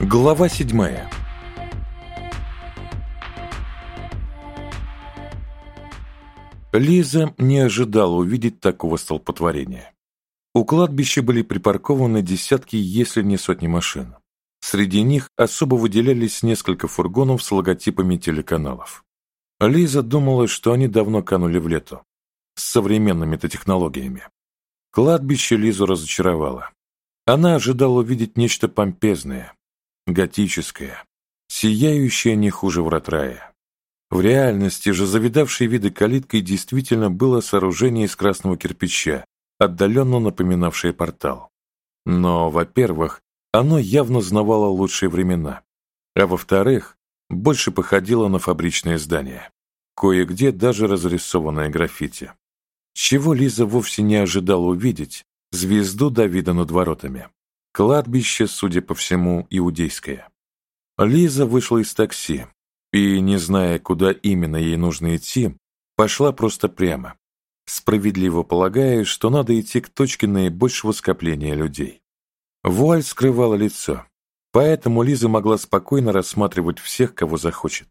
Глава седьмая Лиза не ожидала увидеть такого столпотворения. У кладбища были припаркованы десятки, если не сотни машин. Среди них особо выделялись несколько фургонов с логотипами телеканалов. Лиза думала, что они давно канули в лету, с современными-то технологиями. Кладбище Лизу разочаровало. Она ожидала увидеть нечто помпезное, готическое, сияющее не хуже врат рая. В реальности же завидавшей виды калиткой действительно было сооружение из красного кирпича, отдаленно напоминавшее портал. Но, во-первых, оно явно знавало лучшие времена, а во-вторых, больше походило на фабричное здание, кое-где даже разрисованное граффити. Чего Лиза вовсе не ожидала увидеть, звезду Давида над воротами. Кладбище, судя по всему, иудейское. Лиза вышла из такси и, не зная, куда именно ей нужно идти, пошла просто прямо, справедливо полагая, что надо идти к точке наибольшего скопления людей. Вуаль скрывала лицо, поэтому Лиза могла спокойно рассматривать всех, кого захочет.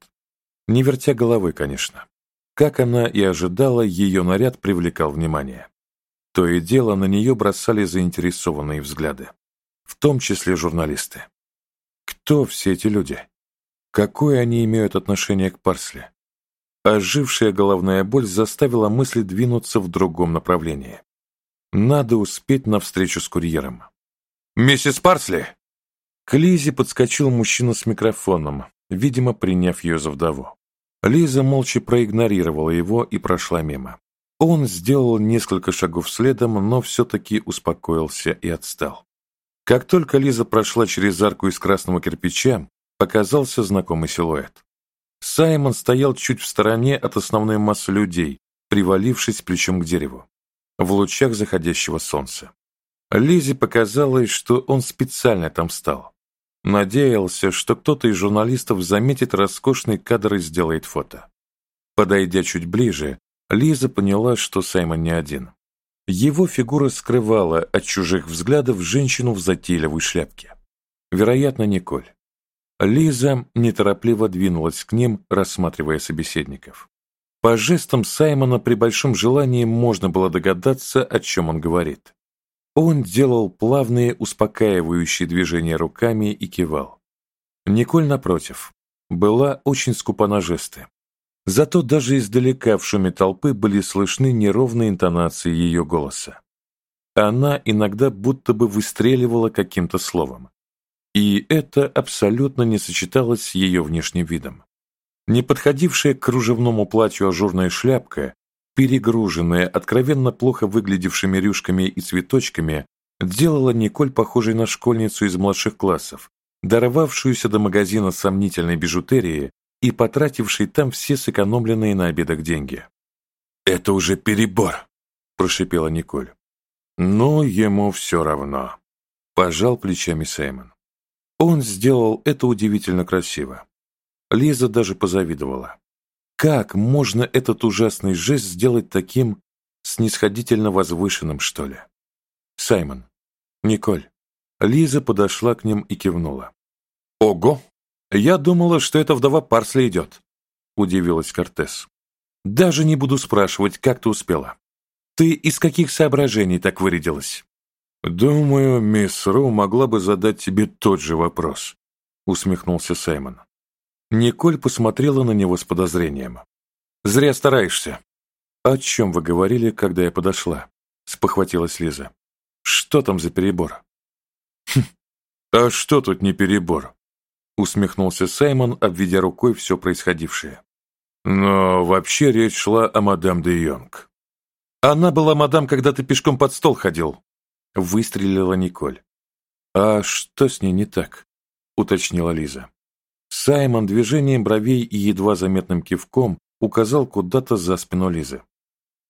Не вертя головы, конечно. Как она и ожидала, ее наряд привлекал внимание. То и дело на нее бросали заинтересованные взгляды в том числе журналисты. Кто все эти люди? Какое они имеют отношение к Парсли? Ожившая головная боль заставила мысли двинуться в другом направлении. Надо успеть на встречу с курьером. «Миссис Парсли!» К Лизе подскочил мужчина с микрофоном, видимо, приняв ее за вдову. Лиза молча проигнорировала его и прошла мимо. Он сделал несколько шагов следом, но все-таки успокоился и отстал. Как только Лиза прошла через арку из красного кирпича, показался знакомый силуэт. Саймон стоял чуть в стороне от основной массы людей, привалившись плечом к дереву, в лучах заходящего солнца. Лизе показалось, что он специально там встал. Надеялся, что кто-то из журналистов заметит роскошный кадр и сделает фото. Подойдя чуть ближе, Лиза поняла, что Саймон не один. Его фигура скрывала от чужих взглядов женщину в затейливой шляпке. Вероятно, Николь. Лиза неторопливо двинулась к ним, рассматривая собеседников. По жестам Саймона при большом желании можно было догадаться, о чем он говорит. Он делал плавные, успокаивающие движения руками и кивал. Николь, напротив, была очень скупа на жесты, Зато даже издалека в шуме толпы были слышны неровные интонации ее голоса. Она иногда будто бы выстреливала каким-то словом. И это абсолютно не сочеталось с ее внешним видом. Не подходившая к кружевному платью ажурная шляпка, перегруженная откровенно плохо выглядевшими рюшками и цветочками, делала Николь похожей на школьницу из младших классов, даровавшуюся до магазина сомнительной бижутерии и потративший там все сэкономленные на обедах деньги. «Это уже перебор», – прошипела Николь. «Ну, ему все равно», – пожал плечами Сеймон. Он сделал это удивительно красиво. Лиза даже позавидовала. Как можно этот ужасный жест сделать таким снисходительно возвышенным, что ли? Саймон, Николь. Лиза подошла к ним и кивнула. Ого! «Я думала, что это вдова Парсли идет», — удивилась Кортес. «Даже не буду спрашивать, как ты успела. Ты из каких соображений так вырядилась?» «Думаю, мисс Ру могла бы задать тебе тот же вопрос», — усмехнулся Саймон. Николь посмотрела на него с подозрением. «Зря стараешься». «О чем вы говорили, когда я подошла?» — спохватилась Лиза. «Что там за перебор?» «Хм, а что тут не перебор?» Усмехнулся Саймон, обведя рукой все происходившее. Но вообще речь шла о мадам де Йонг. Она была мадам, когда ты пешком под стол ходил, выстрелила Николь. А что с ней не так? уточнила Лиза. Саймон движением бровей и едва заметным кивком указал куда-то за спину Лизы.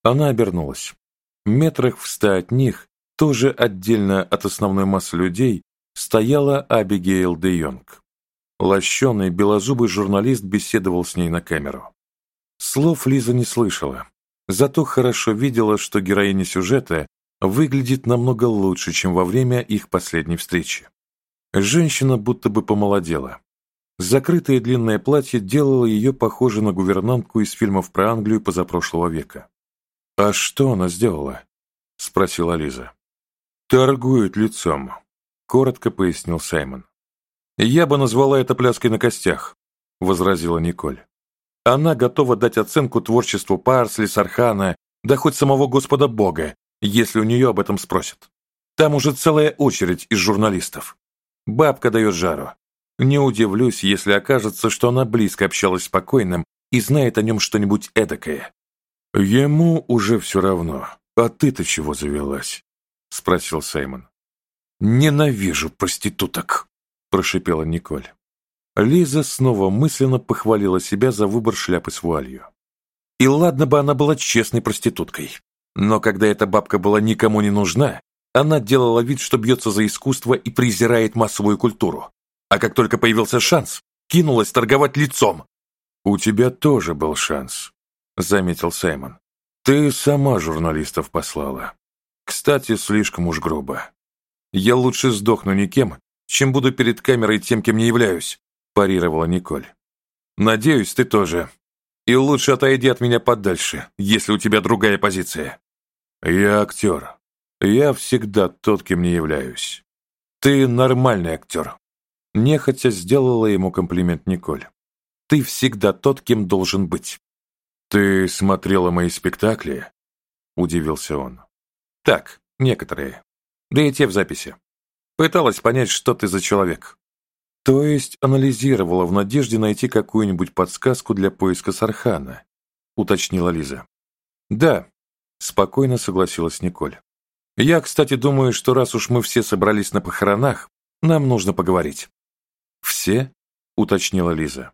Она обернулась. Метрах в ста от них, тоже отдельно от основной массы людей, стояла Абигейл де Йонг. Лощеный, белозубый журналист беседовал с ней на камеру. Слов Лиза не слышала, зато хорошо видела, что героиня сюжета выглядит намного лучше, чем во время их последней встречи. Женщина будто бы помолодела. Закрытое длинное платье делало ее похожей на гувернантку из фильмов про Англию позапрошлого века. «А что она сделала?» — спросила Лиза. «Торгует лицом», — коротко пояснил Саймон. «Я бы назвала это пляской на костях», — возразила Николь. «Она готова дать оценку творчеству Парсли, Сархана, да хоть самого Господа Бога, если у нее об этом спросят. Там уже целая очередь из журналистов. Бабка дает жару. Не удивлюсь, если окажется, что она близко общалась с покойным и знает о нем что-нибудь эдакое. Ему уже все равно. А ты-то чего завелась? Спросил Саймон. Ненавижу проституток, прошипела Николь. Лиза снова мысленно похвалила себя за выбор шляпы с вуалью. И ладно бы она была честной проституткой, но когда эта бабка была никому не нужна, она делала вид, что бьется за искусство и презирает массовую культуру. А как только появился шанс, кинулась торговать лицом. «У тебя тоже был шанс», — заметил Саймон. «Ты сама журналистов послала. Кстати, слишком уж грубо. Я лучше сдохну никем, чем буду перед камерой тем, кем не являюсь», — парировала Николь. «Надеюсь, ты тоже. И лучше отойди от меня подальше, если у тебя другая позиция». «Я актер. Я всегда тот, кем не являюсь. Ты нормальный актер». Нехотя сделала ему комплимент Николь. «Ты всегда тот, кем должен быть». «Ты смотрела мои спектакли?» – удивился он. «Так, некоторые. Да и те в записи. Пыталась понять, что ты за человек». То есть анализировала в надежде найти какую-нибудь подсказку для поиска Сархана, уточнила Лиза. Да, спокойно согласилась Николь. Я, кстати, думаю, что раз уж мы все собрались на похоронах, нам нужно поговорить. Все? уточнила Лиза.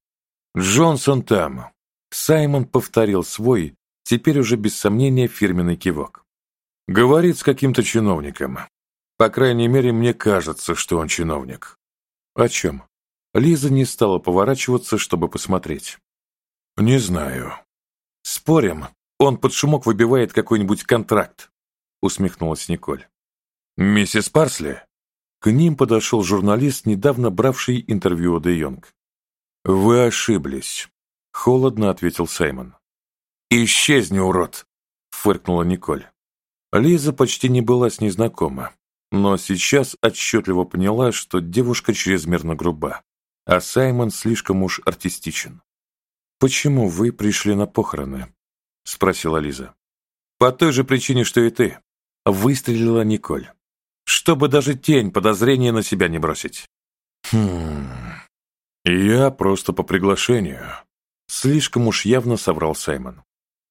Джонсон там. Саймон повторил свой, теперь уже без сомнения фирменный кивок. Говорит с каким-то чиновником. По крайней мере, мне кажется, что он чиновник. О чем? Лиза не стала поворачиваться, чтобы посмотреть. Не знаю. Спорим, он под шумок выбивает какой-нибудь контракт, усмехнулась Николь. Миссис Парсли? К ним подошел журналист, недавно бравший интервью у Де Йонг. «Вы ошиблись», — холодно ответил Саймон. «Исчезни, урод!» — фыркнула Николь. Лиза почти не была с ней знакома, но сейчас отчетливо поняла, что девушка чрезмерно груба, а Саймон слишком уж артистичен. «Почему вы пришли на похороны?» — спросила Лиза. «По той же причине, что и ты», — выстрелила Николь. «Чтобы даже тень подозрения на себя не бросить». «Хм... Я просто по приглашению», — слишком уж явно соврал Саймон.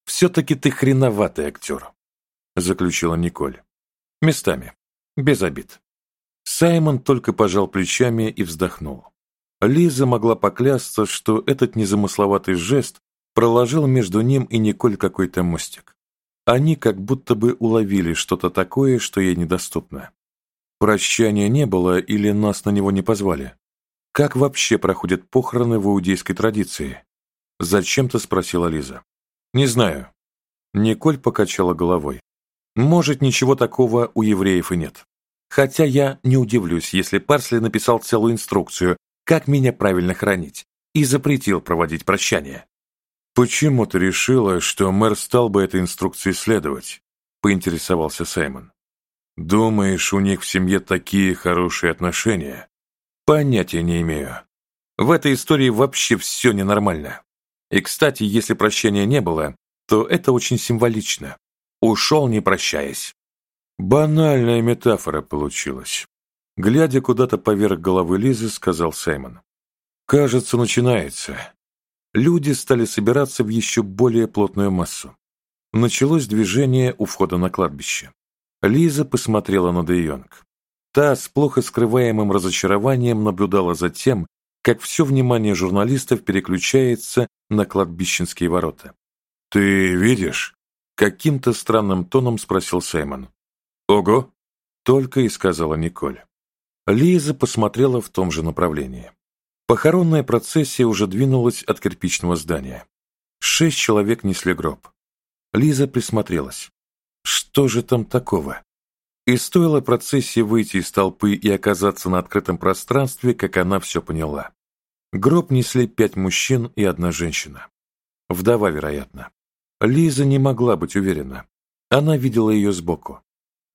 «Все-таки ты хреноватый актер», — заключила Николь. «Местами. Без обид. Саймон только пожал плечами и вздохнул. Лиза могла поклясться, что этот незамысловатый жест проложил между ним и Николь какой-то мостик. Они как будто бы уловили что-то такое, что ей недоступно. Прощания не было или нас на него не позвали? Как вообще проходят похороны в иудейской традиции? Зачем-то спросила Лиза. Не знаю. Николь покачала головой. Может, ничего такого у евреев и нет. Хотя я не удивлюсь, если Парсли написал целую инструкцию, как меня правильно хранить, и запретил проводить прощание. «Почему ты решила, что мэр стал бы этой инструкции следовать?» – поинтересовался Саймон. «Думаешь, у них в семье такие хорошие отношения?» «Понятия не имею. В этой истории вообще все ненормально. И, кстати, если прощения не было, то это очень символично. Ушел, не прощаясь. Банальная метафора получилась. Глядя куда-то поверх головы Лизы, сказал Саймон. Кажется, начинается. Люди стали собираться в еще более плотную массу. Началось движение у входа на кладбище. Лиза посмотрела на Де. Та с плохо скрываемым разочарованием наблюдала за тем, как все внимание журналистов переключается на кладбищенские ворота. «Ты видишь?» Каким-то странным тоном спросил Саймон. «Ого!» — только и сказала Николь. Лиза посмотрела в том же направлении. Похоронная процессия уже двинулась от кирпичного здания. Шесть человек несли гроб. Лиза присмотрелась. Что же там такого? И стоило процессии выйти из толпы и оказаться на открытом пространстве, как она все поняла. Гроб несли пять мужчин и одна женщина. Вдова, вероятно. Лиза не могла быть уверена. Она видела ее сбоку.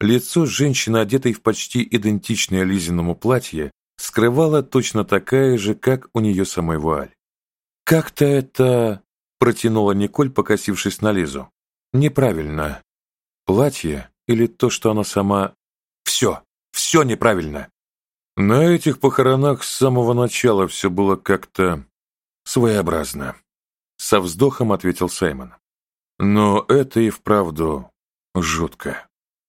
Лицо женщины, одетой в почти идентичное Лизиному платье, скрывала точно такая же, как у нее самой вуаль. «Как-то это...» — протянула Николь, покосившись на Лизу. «Неправильно. Платье или то, что она сама...» «Все, все неправильно!» На этих похоронах с самого начала все было как-то своеобразно. Со вздохом ответил Саймон. Но это и вправду жутко.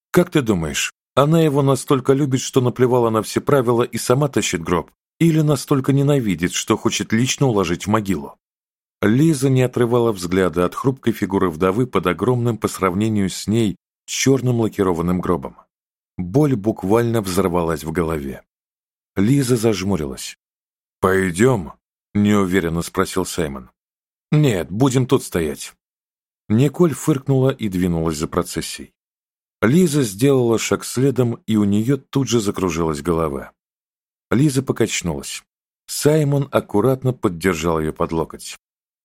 Как ты думаешь, она его настолько любит, что наплевала на все правила и сама тащит гроб? Или настолько ненавидит, что хочет лично уложить в могилу? Лиза не отрывала взгляда от хрупкой фигуры вдовы под огромным по сравнению с ней черным лакированным гробом. Боль буквально взорвалась в голове. Лиза зажмурилась. «Пойдем?» – неуверенно спросил Саймон. «Нет, будем тут стоять». Николь фыркнула и двинулась за процессией. Лиза сделала шаг следом, и у нее тут же закружилась голова. Лиза покачнулась. Саймон аккуратно поддержал ее под локоть.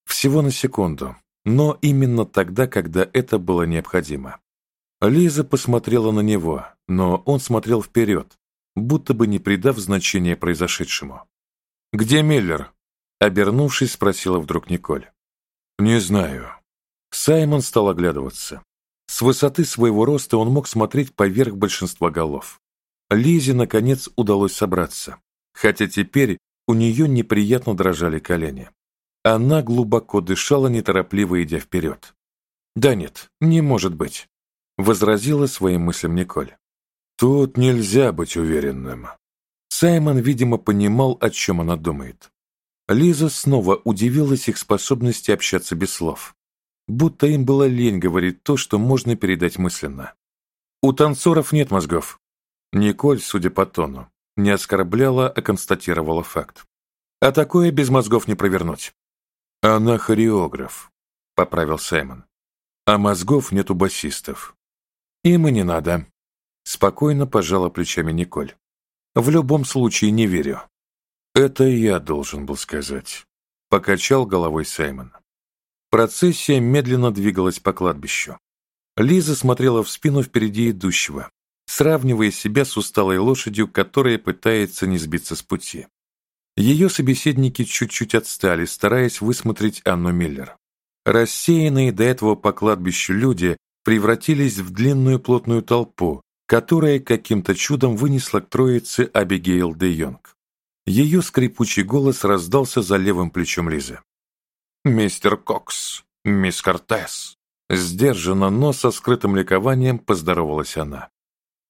Всего на секунду, но именно тогда, когда это было необходимо. Лиза посмотрела на него, но он смотрел вперед, будто бы не придав значения произошедшему. «Где Миллер?» Обернувшись, спросила вдруг Николь. «Не знаю». Саймон стал оглядываться. С высоты своего роста он мог смотреть поверх большинства голов. Лизе, наконец, удалось собраться, хотя теперь у нее неприятно дрожали колени. Она глубоко дышала, неторопливо идя вперед. «Да нет, не может быть», — возразила своим мыслям Николь. «Тут нельзя быть уверенным». Саймон, видимо, понимал, о чем она думает. Лиза снова удивилась их способности общаться без слов будто им было лень говорить то, что можно передать мысленно. У танцоров нет мозгов. Николь, судя по тону, не оскорбляла, а констатировала факт. А такое без мозгов не провернуть. Она хореограф, поправил Саймон. А мозгов нет у басистов. Им и не надо. Спокойно пожала плечами Николь. В любом случае не верю. Это я должен был сказать. Покачал головой Саймон. Процессия медленно двигалась по кладбищу. Лиза смотрела в спину впереди идущего, сравнивая себя с усталой лошадью, которая пытается не сбиться с пути. Ее собеседники чуть-чуть отстали, стараясь высмотреть Анну Миллер. Рассеянные до этого по кладбищу люди превратились в длинную плотную толпу, которая каким-то чудом вынесла к троице Абигейл де Йонг. Ее скрипучий голос раздался за левым плечом Лизы. «Мистер Кокс, мисс Кортес». Сдержанно, но со скрытым ликованием поздоровалась она.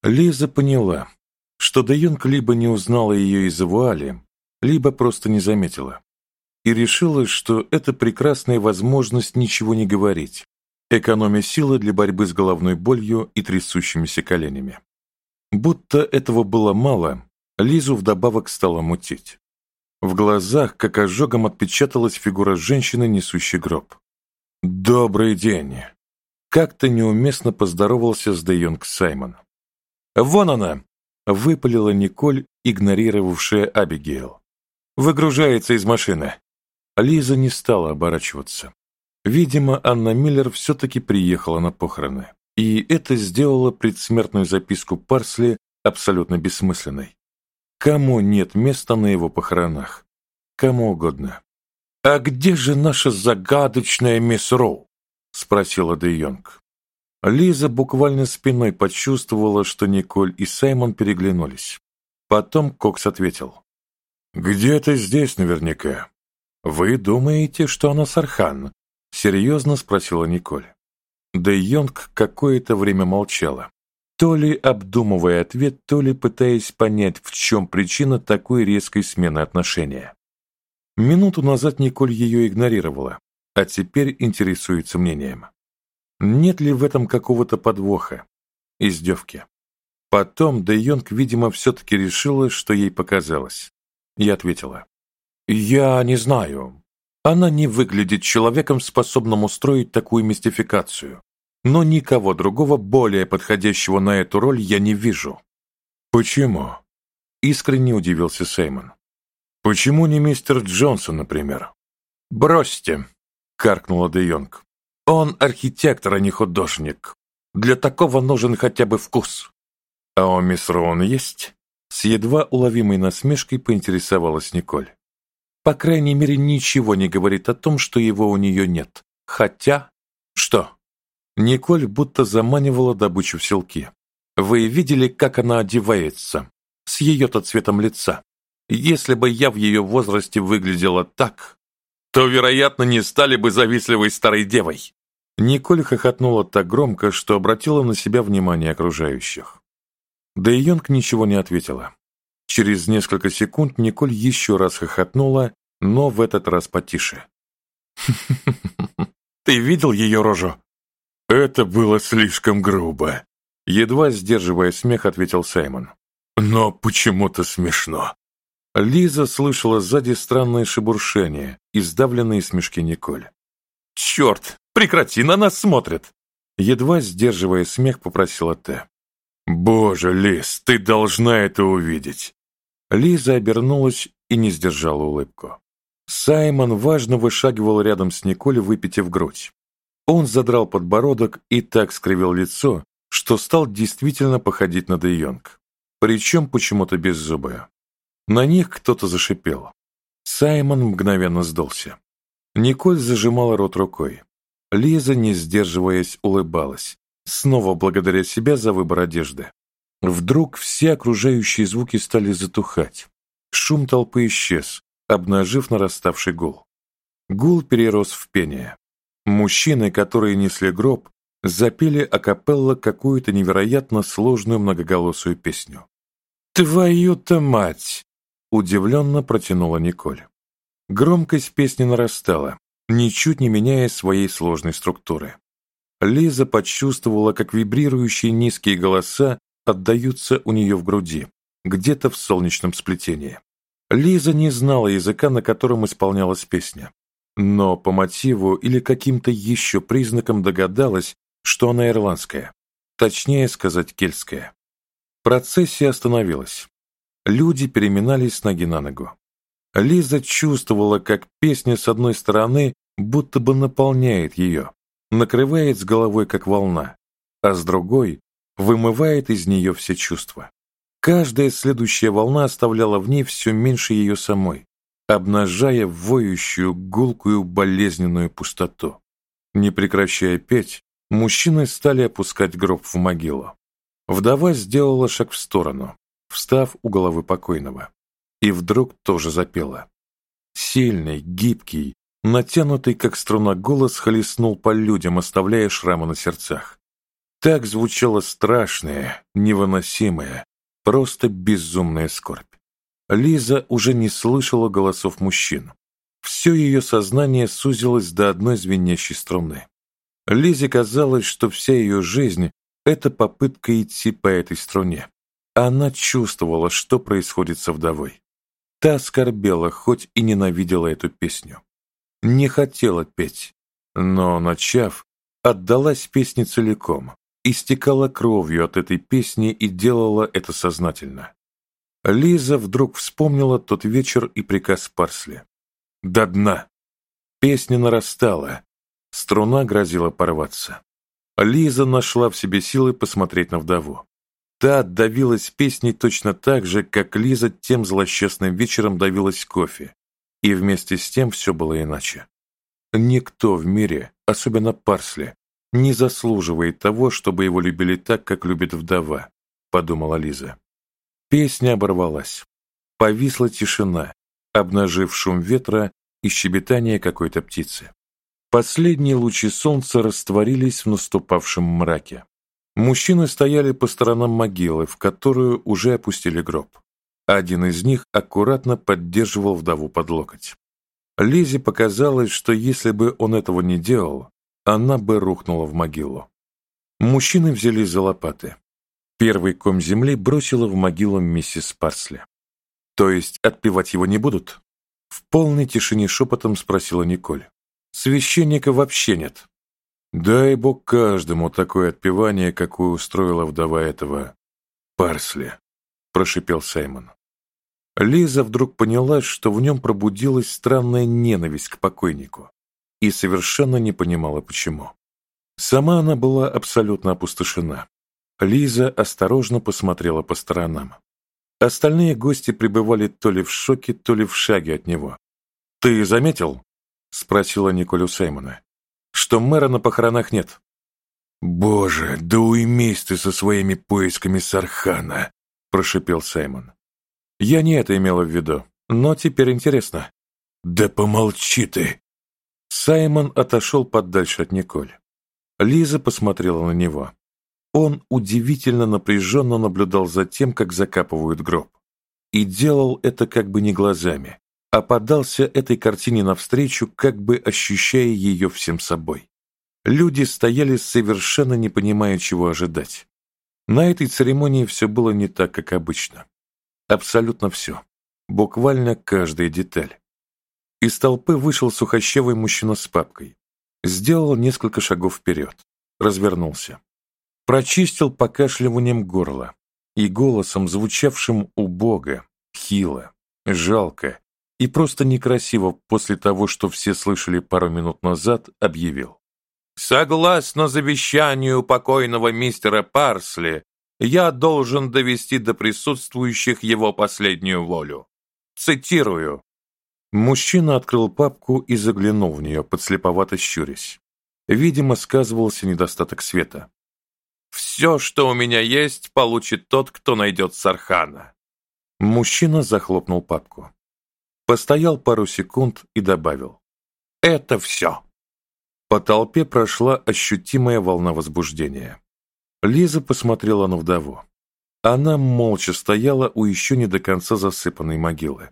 Лиза поняла, что Де Йонг либо не узнала ее из вуали, либо просто не заметила. И решила, что это прекрасная возможность ничего не говорить, экономя силы для борьбы с головной болью и трясущимися коленями. Будто этого было мало, Лизу вдобавок стало мутить. В глазах, как ожогом, отпечаталась фигура женщины, несущей гроб. «Добрый день!» Как-то неуместно поздоровался с Де Йонг Саймон. «Вон она!» — выпалила Николь, игнорировавшая Абигейл. «Выгружается из машины». Лиза не стала оборачиваться. Видимо, Анна Миллер все-таки приехала на похороны. И это сделало предсмертную записку Парсли абсолютно бессмысленной. Кому нет места на его похоронах? Кому угодно. «А где же наша загадочная мисс Роу?» — спросила Де Йонг. Лиза буквально спиной почувствовала, что Николь и Саймон переглянулись. Потом Кокс ответил. «Где-то здесь наверняка. Вы думаете, что она Сархан?» — серьезно спросила Николь. Де Йонг какое-то время молчала то ли обдумывая ответ, то ли пытаясь понять, в чем причина такой резкой смены отношения. Минуту назад Николь ее игнорировала, а теперь интересуется мнением. Нет ли в этом какого-то подвоха, издевки? Потом Де Йонг, видимо, все-таки решила, что ей показалось. Я ответила. «Я не знаю. Она не выглядит человеком, способным устроить такую мистификацию. Но никого другого более подходящего на эту роль я не вижу». «Почему?» — искренне удивился Сеймон. «Почему не мистер Джонсон, например?» «Бросьте», — каркнула Де. «Он архитектор, а не художник. Для такого нужен хотя бы вкус». «А у мисс Роун есть?» С едва уловимой насмешкой поинтересовалась Николь. По крайней мере, ничего не говорит о том, что его у нее нет. Хотя... Николь будто заманивала добычу в селки. Вы видели, как она одевается? С ее-то цветом лица. Если бы я в ее возрасте выглядела так, то, вероятно, не стали бы завистливой старой девой. Николь хохотнула так громко, что обратила на себя внимание окружающих. Да и Йонг ничего не ответила. Через несколько секунд Николь еще раз хохотнула, но в этот раз потише. «Ты видел ее рожу?» «Это было слишком грубо», — едва сдерживая смех, ответил Саймон. «Но почему-то смешно». Лиза слышала сзади странное шебуршение и сдавленные смешки Николь. «Черт, прекрати, на нас смотрят!» Едва сдерживая смех, попросила Т. «Боже, Лиз, ты должна это увидеть!» Лиза обернулась и не сдержала улыбку. Саймон важно вышагивал рядом с Николь, выпитив грудь. Он задрал подбородок и так скривил лицо, что стал действительно походить на Де Йонг. Причем почему-то без зуба. На них кто-то зашипел. Саймон мгновенно сдался. Николь зажимала рот рукой. Лиза, не сдерживаясь, улыбалась, снова благодаря себя за выбор одежды. Вдруг все окружающие звуки стали затухать. Шум толпы исчез, обнажив нараставший гул. Гул перерос в пение. Мужчины, которые несли гроб, запели акапелла какую-то невероятно сложную многоголосую песню. «Твою-то мать!» — удивленно протянула Николь. Громкость песни нарастала, ничуть не меняя своей сложной структуры. Лиза почувствовала, как вибрирующие низкие голоса отдаются у нее в груди, где-то в солнечном сплетении. Лиза не знала языка, на котором исполнялась песня, но по мотиву или каким-то еще признакам догадалась, что она ирландская, точнее сказать, кельтская. Процессия остановилась. Люди переминались с ноги на ногу. Лиза чувствовала, как песня с одной стороны будто бы наполняет ее, накрывает с головой как волна, а с другой вымывает из нее все чувства. Каждая следующая волна оставляла в ней все меньше ее самой, обнажая воющую, гулкую, болезненную пустоту. Не прекращая петь, мужчины стали опускать гроб в могилу. Вдова сделала шаг в сторону, встав у головы покойного, и вдруг тоже запела. Сильный, гибкий, натянутый, как струна, голос хлестнул по людям, оставляя шрамы на сердцах. Так звучала страшная, невыносимая, Просто безумная скорбь. Лиза уже не слышала голосов мужчин. Все ее сознание сузилось до одной звенящей струны. Лизе казалось, что вся ее жизнь — это попытка идти по этой струне. Она чувствовала, что происходит со вдовой. Та скорбела, хоть и ненавидела эту песню. Не хотела петь, но, начав, отдалась песне целиком, истекала кровью от этой песни и делала это сознательно. Лиза вдруг вспомнила тот вечер и приказ Парсли. «До дна!» Песня нарастала, струна грозила порваться. Лиза нашла в себе силы посмотреть на вдову. Та давилась песней точно так же, как Лиза тем злосчастным вечером давилась кофе. И вместе с тем все было иначе. Никто в мире, особенно Парсли, не заслуживает того, чтобы его любили так, как любит вдова», — подумала Лиза. Песня оборвалась. Повисла тишина, обнажив шум ветра и щебетание какой-то птицы. Последние лучи солнца растворились в наступавшем мраке. Мужчины стояли по сторонам могилы, в которую уже опустили гроб. Один из них аккуратно поддерживал вдову под локоть. Лизе показалось, что если бы он этого не делал, она бы рухнула в могилу. Мужчины взялись за лопаты. Первый ком земли бросила в могилу миссис Парсли. «То есть отпевать его не будут?» В полной тишине шепотом спросила Николь. «Священника вообще нет». Дай бог каждому такое отпевание, какое устроила вдова этого Парсли, прошипел Саймон. Лиза вдруг поняла, что в нем пробудилась странная ненависть к покойнику, и совершенно не понимала, почему. Сама она была абсолютно опустошена. Лиза осторожно посмотрела по сторонам. Остальные гости пребывали то ли в шоке, то ли в шаге от него. «Ты заметил?» — спросила Николь Саймона что мэра на похоронах нет. «Боже, да уймись ты со своими поисками Сархана!» – прошипел Саймон. «Я не это имела в виду, но теперь интересно». «Да помолчи ты!» Саймон отошел подальше от Николь. Лиза посмотрела на него. Он удивительно напряженно наблюдал за тем, как закапывают гроб. И делал это как бы не глазами, а подался этой картине навстречу, как бы ощущая ее всем собой. Люди стояли совершенно не понимая, чего ожидать. На этой церемонии все было не так, как обычно. Абсолютно все. Буквально каждая деталь. Из толпы вышел сухощавый мужчина с папкой. Сделал несколько шагов вперед. Развернулся. Прочистил покашливанием горло и голосом, звучавшим убого, хило, жалко, и просто некрасиво после того, что все слышали пару минут назад, объявил. «Согласно завещанию покойного мистера Парсли, я должен довести до присутствующих его последнюю волю. Цитирую». Мужчина открыл папку и заглянул в нее, подслеповато щурясь. Видимо, сказывался недостаток света. «Все, что у меня есть, получит тот, кто найдет Сархана». Мужчина захлопнул папку. Постоял пару секунд и добавил. «Это все!» По толпе прошла ощутимая волна возбуждения. Лиза посмотрела на вдову. Она молча стояла у еще не до конца засыпанной могилы.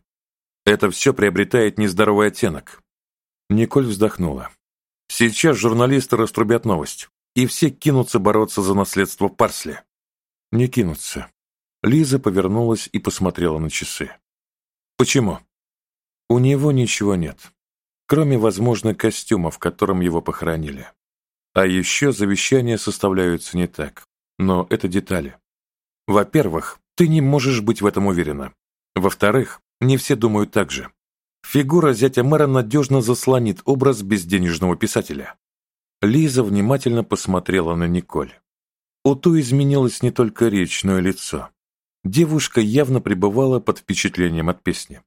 Это все приобретает нездоровый оттенок. Николь вздохнула. Сейчас журналисты раструбят новость, и все кинутся бороться за наследство Парсли. Не кинутся. Лиза повернулась и посмотрела на часы. Почему? У него ничего нет, кроме, возможно, костюма, в котором его похоронили. А еще завещания составляются не так, но это детали. Во-первых, ты не можешь быть в этом уверена. Во-вторых, не все думают так же. Фигура зятя мэра надежно заслонит образ безденежного писателя. Лиза внимательно посмотрела на Николь. У той изменилась не только речь, но и лицо. Девушка явно пребывала под впечатлением от песни.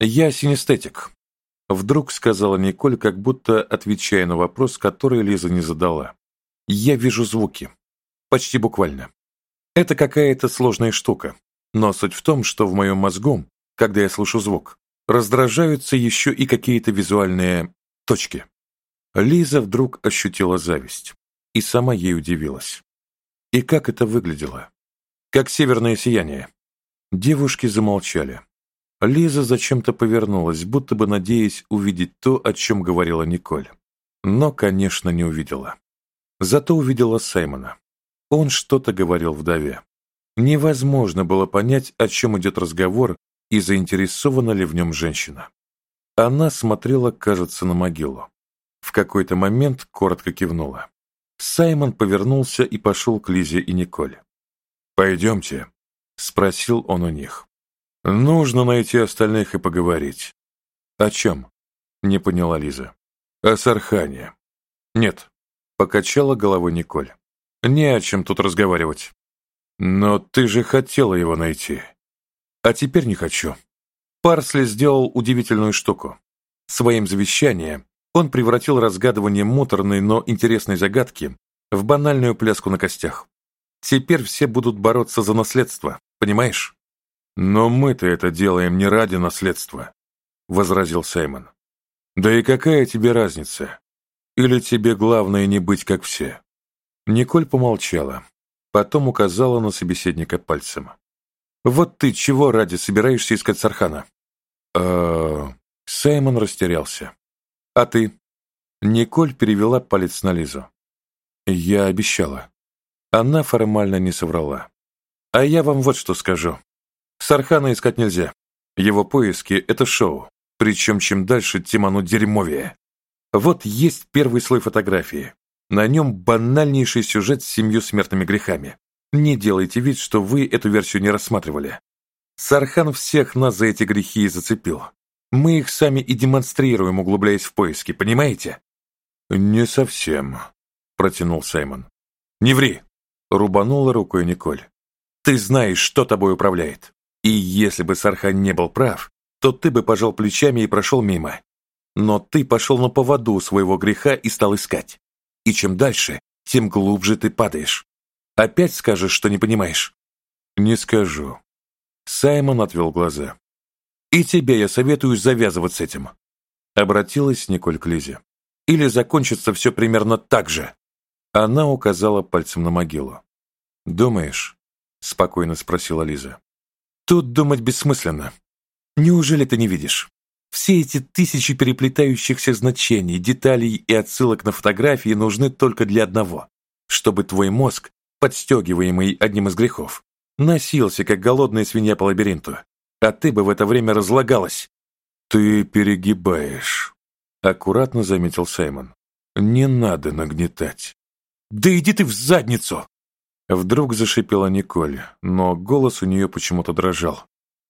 «Я синестетик», — вдруг сказала Николь, как будто отвечая на вопрос, который Лиза не задала. «Я вижу звуки. Почти буквально. Это какая-то сложная штука, но суть в том, что в моем мозгу, когда я слышу звук, раздражаются еще и какие-то визуальные точки». Лиза вдруг ощутила зависть и сама ей удивилась. И как это выглядело? Как северное сияние. Девушки замолчали. Лиза зачем-то повернулась, будто бы надеясь увидеть то, о чем говорила Николь. Но, конечно, не увидела. Зато увидела Саймона. Он что-то говорил вдове. Невозможно было понять, о чем идет разговор и заинтересована ли в нем женщина. Она смотрела, кажется, на могилу. В какой-то момент коротко кивнула. Саймон повернулся и пошел к Лизе и Николе. «Пойдемте», — спросил он у них. Нужно найти остальных и поговорить. О чем? Не поняла Лиза. О Сархане. Нет. Покачала головой Николь. Не о чем тут разговаривать. Но ты же хотела его найти. А теперь не хочу. Парсли сделал удивительную штуку. Своим завещанием он превратил разгадывание муторной, но интересной загадки в банальную пляску на костях. Теперь все будут бороться за наследство, понимаешь? «Но мы-то это делаем не ради наследства», — возразил Саймон. «Да и какая тебе разница? Или тебе главное не быть как все?» Николь помолчала, потом указала на собеседника пальцем. «Вот ты чего ради собираешься искать Сархана?» «Э-э...» Саймон растерялся. «А ты?» Николь перевела палец на Лизу. «Я обещала». Она формально не соврала. «А я вам вот что скажу. Сархана искать нельзя. Его поиски — это шоу. Причем чем дальше, тем оно дерьмовее. Вот есть первый слой фотографии. На нем банальнейший сюжет с семью смертными грехами. Не делайте вид, что вы эту версию не рассматривали. Сархан всех нас за эти грехи и зацепил. Мы их сами и демонстрируем, углубляясь в поиски, понимаете? Не совсем, протянул Саймон. Не ври, рубанула рукой Николь. Ты знаешь, что тобой управляет. И если бы Сархан не был прав, то ты бы пожал плечами и прошел мимо. Но ты пошел на поводу своего греха и стал искать. И чем дальше, тем глубже ты падаешь. Опять скажешь, что не понимаешь? Не скажу. Саймон отвел глаза. И тебе я советую завязывать с этим. Обратилась Николь к Лизе. Или закончится все примерно так же. Она указала пальцем на могилу. «Думаешь?» — спокойно спросила Лиза. «Тут думать бессмысленно. Неужели ты не видишь? Все эти тысячи переплетающихся значений, деталей и отсылок на фотографии нужны только для одного, чтобы твой мозг, подстегиваемый одним из грехов, носился, как голодная свинья по лабиринту, а ты бы в это время разлагалась. Ты перегибаешь, аккуратно заметил Саймон. Не надо нагнетать. Да иди ты в задницу! Вдруг зашипела Николь, но голос у нее почему-то дрожал.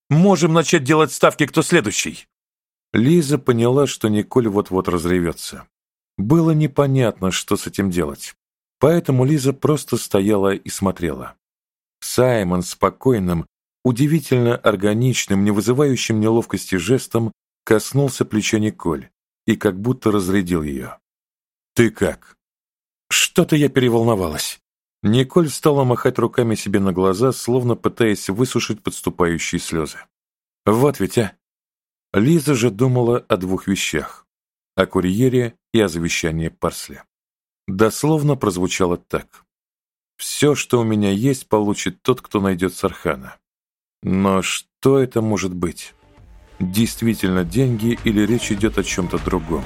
«Можем начать делать ставки, кто следующий!» Лиза поняла, что Николь вот-вот разревется. Было непонятно, что с этим делать. Поэтому Лиза просто стояла и смотрела. Саймон спокойным, удивительно органичным, не вызывающим неловкости жестом коснулся плеча Николь и как будто разрядил ее. «Ты как?» «Что-то я переволновалась». Николь стала махать руками себе на глаза, словно пытаясь высушить подступающие слезы. «Вот ведь, а! Лиза же думала о двух вещах – о курьере и о завещании Парсли. Дословно прозвучало так. «Все, что у меня есть, получит тот, кто найдет Сархана». Но что это может быть? Действительно деньги или речь идет о чем-то другом?